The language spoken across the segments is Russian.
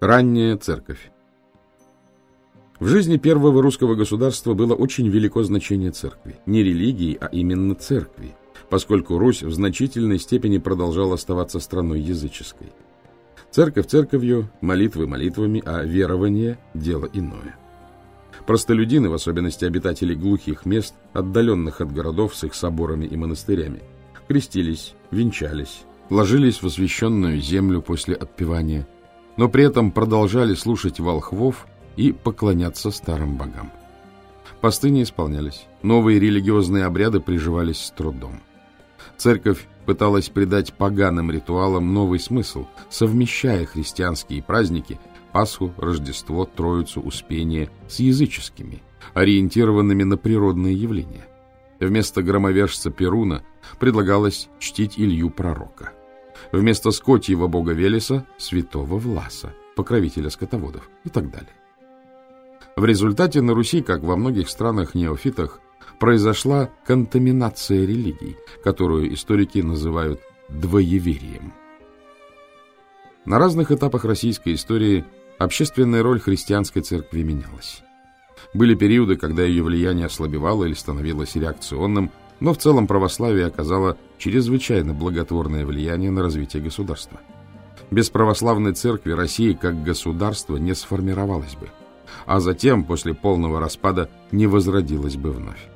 Ранняя церковь В жизни первого русского государства было очень велико значение церкви. Не религии, а именно церкви, поскольку Русь в значительной степени продолжала оставаться страной языческой. Церковь церковью, молитвы молитвами, а верование – дело иное. Простолюдины, в особенности обитатели глухих мест, отдаленных от городов с их соборами и монастырями, крестились, венчались, ложились в освященную землю после отпевания – но при этом продолжали слушать волхвов и поклоняться старым богам. Посты не исполнялись, новые религиозные обряды приживались с трудом. Церковь пыталась придать поганым ритуалам новый смысл, совмещая христианские праздники Пасху, Рождество, Троицу, Успение с языческими, ориентированными на природные явления. Вместо громовержца Перуна предлагалось чтить Илью Пророка – Вместо скотьего бога Велеса – святого Власа, покровителя скотоводов и так далее. В результате на Руси, как во многих странах-неофитах, произошла контаминация религий, которую историки называют двоеверием. На разных этапах российской истории общественная роль христианской церкви менялась. Были периоды, когда ее влияние ослабевало или становилось реакционным, но в целом православие оказало чрезвычайно благотворное влияние на развитие государства. Без православной церкви Россия как государство не сформировалась бы, а затем, после полного распада, не возродилась бы вновь.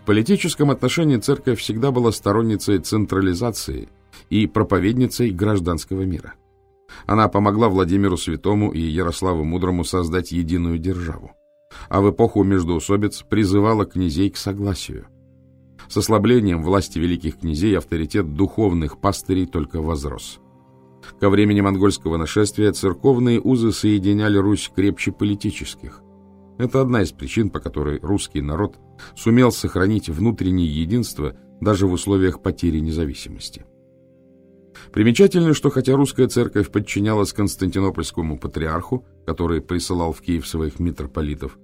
В политическом отношении церковь всегда была сторонницей централизации и проповедницей гражданского мира. Она помогла Владимиру Святому и Ярославу Мудрому создать единую державу, а в эпоху междоусобиц призывала князей к согласию – с ослаблением власти великих князей авторитет духовных пастырей только возрос. Ко времени монгольского нашествия церковные узы соединяли Русь крепче политических. Это одна из причин, по которой русский народ сумел сохранить внутреннее единство даже в условиях потери независимости. Примечательно, что хотя русская церковь подчинялась Константинопольскому патриарху, который присылал в Киев своих митрополитов,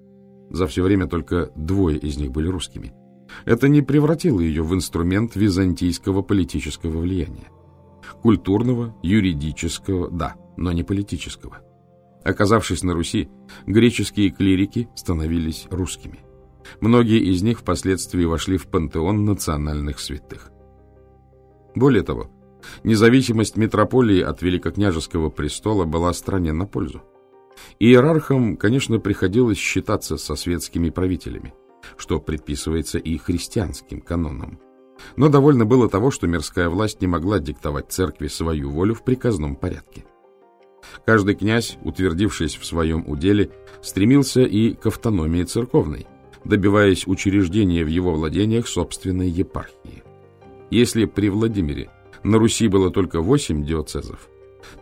за все время только двое из них были русскими – это не превратило ее в инструмент византийского политического влияния. Культурного, юридического, да, но не политического. Оказавшись на Руси, греческие клирики становились русскими. Многие из них впоследствии вошли в пантеон национальных святых. Более того, независимость метрополии от великокняжеского престола была стране на пользу. Иерархам, конечно, приходилось считаться со светскими правителями что предписывается и христианским канонам. Но довольно было того, что мирская власть не могла диктовать церкви свою волю в приказном порядке. Каждый князь, утвердившись в своем уделе, стремился и к автономии церковной, добиваясь учреждения в его владениях собственной епархии. Если при Владимире на Руси было только восемь диоцезов,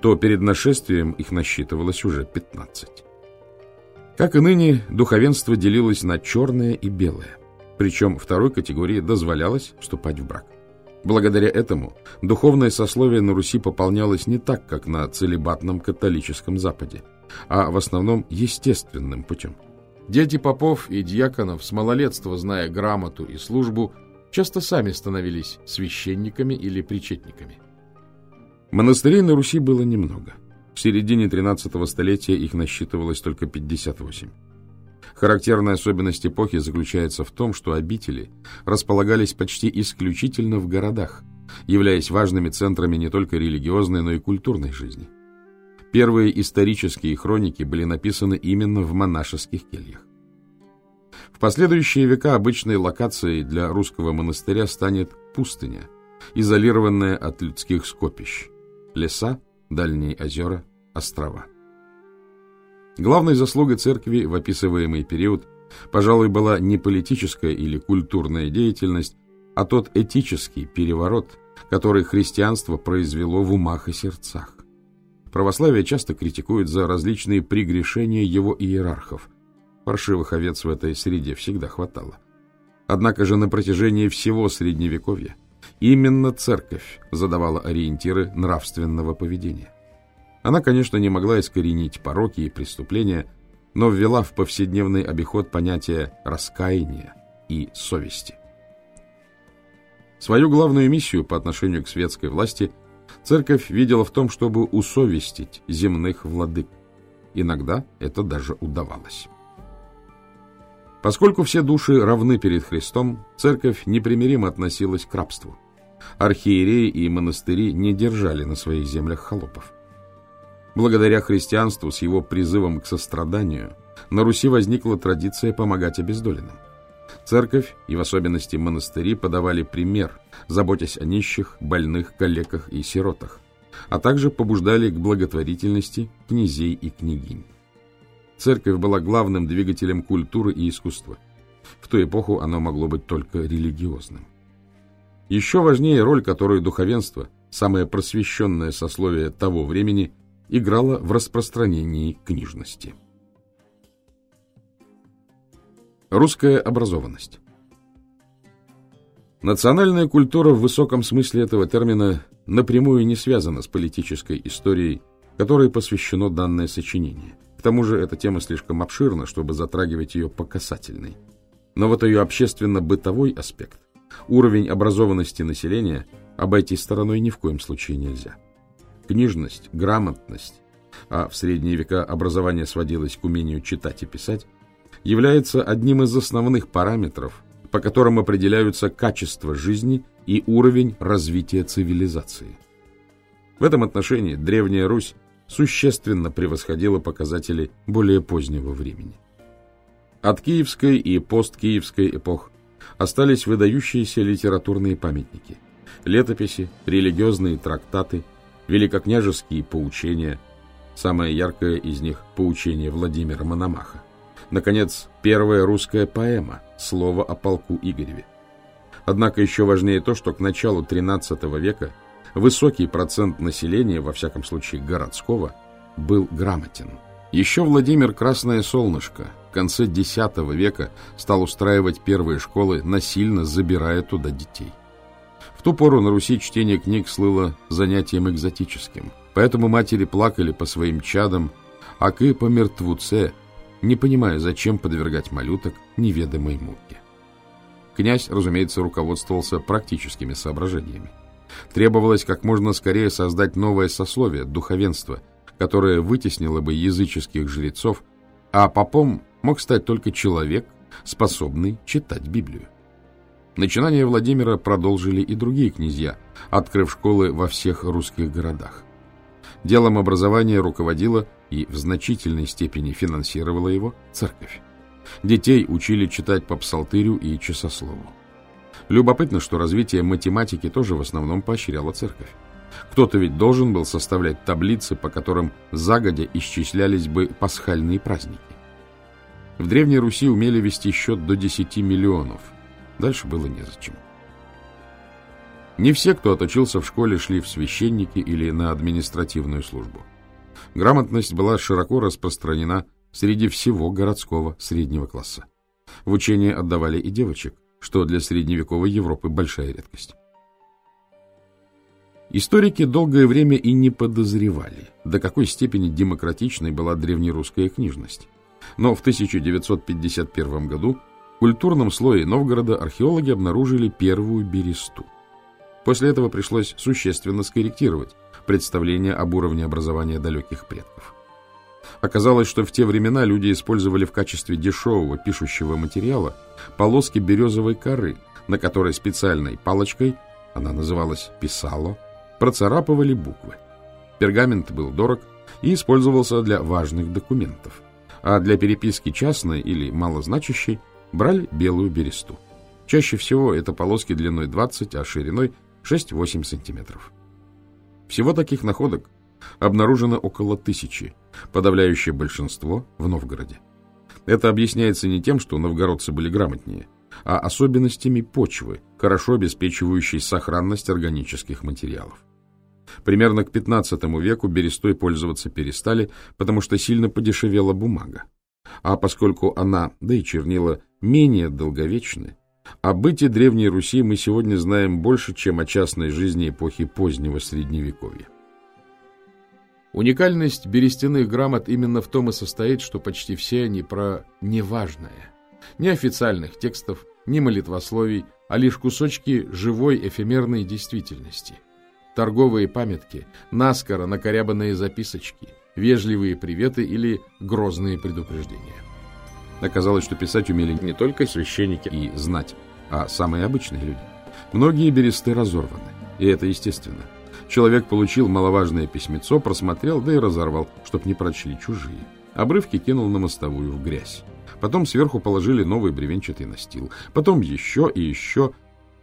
то перед нашествием их насчитывалось уже пятнадцать. Как и ныне, духовенство делилось на черное и белое, причем второй категории дозволялось вступать в брак. Благодаря этому духовное сословие на Руси пополнялось не так, как на целебатном католическом Западе, а в основном естественным путем. Дети попов и дьяконов, с малолетства зная грамоту и службу, часто сами становились священниками или причетниками. Монастырей на Руси было немного – в середине 13 столетия их насчитывалось только 58. Характерная особенность эпохи заключается в том, что обители располагались почти исключительно в городах, являясь важными центрами не только религиозной, но и культурной жизни. Первые исторические хроники были написаны именно в монашеских кельях. В последующие века обычной локацией для русского монастыря станет пустыня, изолированная от людских скопищ, леса, дальние озера, острова. Главной заслугой церкви в описываемый период, пожалуй, была не политическая или культурная деятельность, а тот этический переворот, который христианство произвело в умах и сердцах. Православие часто критикует за различные прегрешения его иерархов. Паршивых овец в этой среде всегда хватало. Однако же на протяжении всего Средневековья Именно церковь задавала ориентиры нравственного поведения. Она, конечно, не могла искоренить пороки и преступления, но ввела в повседневный обиход понятия раскаяния и совести. Свою главную миссию по отношению к светской власти Церковь видела в том, чтобы усовестить земных владык. Иногда это даже удавалось. Поскольку все души равны перед Христом, церковь непримиримо относилась к рабству. Архиереи и монастыри не держали на своих землях холопов. Благодаря христианству с его призывом к состраданию на Руси возникла традиция помогать обездоленным. Церковь, и в особенности монастыри, подавали пример, заботясь о нищих, больных, калеках и сиротах, а также побуждали к благотворительности князей и княгинь. Церковь была главным двигателем культуры и искусства. В ту эпоху оно могло быть только религиозным. Еще важнее роль, которую духовенство, самое просвещенное сословие того времени, играло в распространении книжности. Русская образованность Национальная культура в высоком смысле этого термина напрямую не связана с политической историей, которой посвящено данное сочинение. К тому же эта тема слишком обширна, чтобы затрагивать ее по касательной. Но вот ее общественно-бытовой аспект, уровень образованности населения, обойти стороной ни в коем случае нельзя. Книжность, грамотность, а в средние века образование сводилось к умению читать и писать, является одним из основных параметров, по которым определяются качество жизни и уровень развития цивилизации. В этом отношении Древняя Русь существенно превосходила показатели более позднего времени. От киевской и посткиевской эпох остались выдающиеся литературные памятники, летописи, религиозные трактаты, великокняжеские поучения, самое яркое из них – поучение Владимира Мономаха. Наконец, первая русская поэма «Слово о полку Игореве». Однако еще важнее то, что к началу XIII века высокий процент населения, во всяком случае городского, был грамотен. Еще Владимир Красное Солнышко конце X века стал устраивать первые школы, насильно забирая туда детей. В ту пору на Руси чтение книг слыло занятием экзотическим, поэтому матери плакали по своим чадам, а к по мертвуце – не понимая, зачем подвергать малюток неведомой муке. Князь, разумеется, руководствовался практическими соображениями. Требовалось как можно скорее создать новое сословие, духовенство, которое вытеснило бы языческих жрецов, а попом мог стать только человек, способный читать Библию. Начинание Владимира продолжили и другие князья, открыв школы во всех русских городах. Делом образования руководила и в значительной степени финансировала его церковь. Детей учили читать по псалтырю и часослову. Любопытно, что развитие математики тоже в основном поощряла церковь. Кто-то ведь должен был составлять таблицы, по которым загодя исчислялись бы пасхальные праздники. В Древней Руси умели вести счет до 10 миллионов. Дальше было незачем. Не все, кто отучился в школе, шли в священники или на административную службу. Грамотность была широко распространена среди всего городского среднего класса. В учение отдавали и девочек, что для средневековой Европы большая редкость. Историки долгое время и не подозревали, до какой степени демократичной была древнерусская книжность. Но в 1951 году в культурном слое Новгорода археологи обнаружили первую бересту. После этого пришлось существенно скорректировать представление об уровне образования далеких предков. Оказалось, что в те времена люди использовали в качестве дешевого пишущего материала полоски березовой коры, на которой специальной палочкой, она называлась «писало», процарапывали буквы. Пергамент был дорог и использовался для важных документов, а для переписки частной или малозначащей брали белую бересту. Чаще всего это полоски длиной 20, а шириной 6-8 сантиметров. Всего таких находок обнаружено около тысячи, подавляющее большинство в Новгороде. Это объясняется не тем, что новгородцы были грамотнее, а особенностями почвы, хорошо обеспечивающей сохранность органических материалов. Примерно к XV веку берестой пользоваться перестали, потому что сильно подешевела бумага. А поскольку она, да и чернила, менее долговечны, о быте Древней Руси мы сегодня знаем больше, чем о частной жизни эпохи позднего Средневековья. Уникальность берестяных грамот именно в том и состоит, что почти все они про неважное. Ни официальных текстов, ни молитвословий, а лишь кусочки живой эфемерной действительности. Торговые памятки, наскоро накорябанные записочки, вежливые приветы или грозные предупреждения. Оказалось, что писать умели не только священники и знать, а самые обычные люди. Многие бересты разорваны, и это естественно. Человек получил маловажное письмецо, просмотрел, да и разорвал, чтоб не прочли чужие. Обрывки кинул на мостовую в грязь. Потом сверху положили новый бревенчатый настил. Потом еще и еще.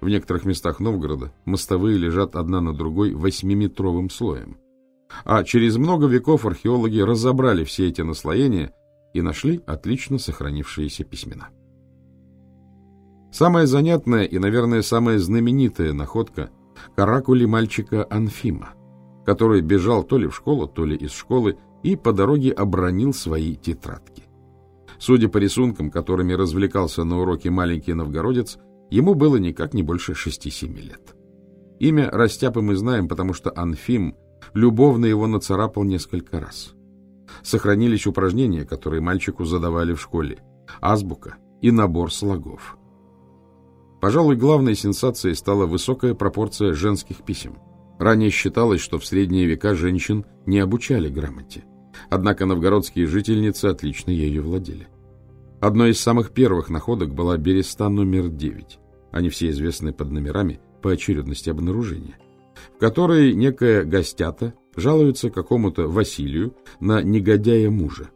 В некоторых местах Новгорода мостовые лежат одна на другой восьмиметровым слоем. А через много веков археологи разобрали все эти наслоения и нашли отлично сохранившиеся письмена. Самая занятная и, наверное, самая знаменитая находка – каракули мальчика Анфима, который бежал то ли в школу, то ли из школы и по дороге обронил свои тетрадки. Судя по рисункам, которыми развлекался на уроке маленький новгородец, ему было никак не больше 6-7 лет. Имя Растяпы мы знаем, потому что Анфим любовно его нацарапал несколько раз. Сохранились упражнения, которые мальчику задавали в школе, азбука и набор слогов. Пожалуй, главной сенсацией стала высокая пропорция женских писем. Ранее считалось, что в средние века женщин не обучали грамоте. Однако новгородские жительницы отлично ею владели. Одной из самых первых находок была береста номер 9. Они все известны под номерами по очередности обнаружения, в которой некая гостята жалуется какому-то Василию на негодяя мужа.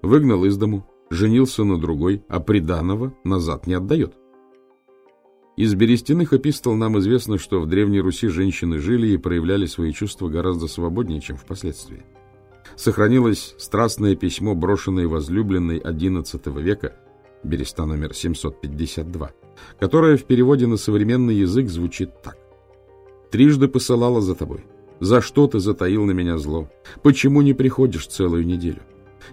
Выгнал из дому, женился на другой, а приданого назад не отдает. Из берестяных эпистол нам известно, что в Древней Руси женщины жили и проявляли свои чувства гораздо свободнее, чем впоследствии сохранилось страстное письмо, брошенное возлюбленной XI века, береста номер 752, которое в переводе на современный язык звучит так. «Трижды посылала за тобой. За что ты затаил на меня зло? Почему не приходишь целую неделю?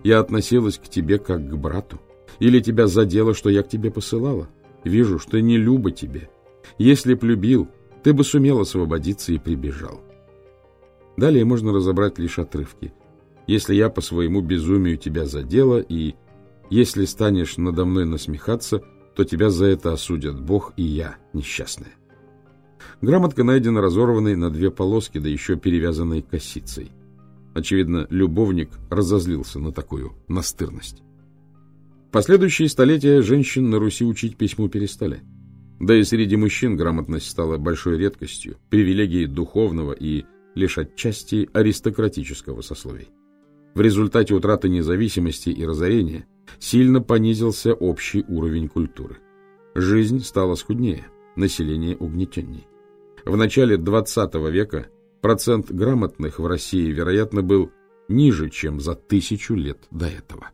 Я относилась к тебе как к брату. Или тебя задело, что я к тебе посылала? Вижу, что не люба тебе. Если б любил, ты бы сумел освободиться и прибежал». Далее можно разобрать лишь отрывки – если я по своему безумию тебя задела, и если станешь надо мной насмехаться, то тебя за это осудят Бог и я, несчастная. Грамотка найдена разорванной на две полоски, да еще перевязанной косицей. Очевидно, любовник разозлился на такую настырность. Последующие столетия женщин на Руси учить письму перестали. Да и среди мужчин грамотность стала большой редкостью, привилегией духовного и лишь отчасти аристократического сословия. В результате утраты независимости и разорения сильно понизился общий уровень культуры. Жизнь стала скуднее, население угнетенней. В начале XX века процент грамотных в России, вероятно, был ниже, чем за тысячу лет до этого.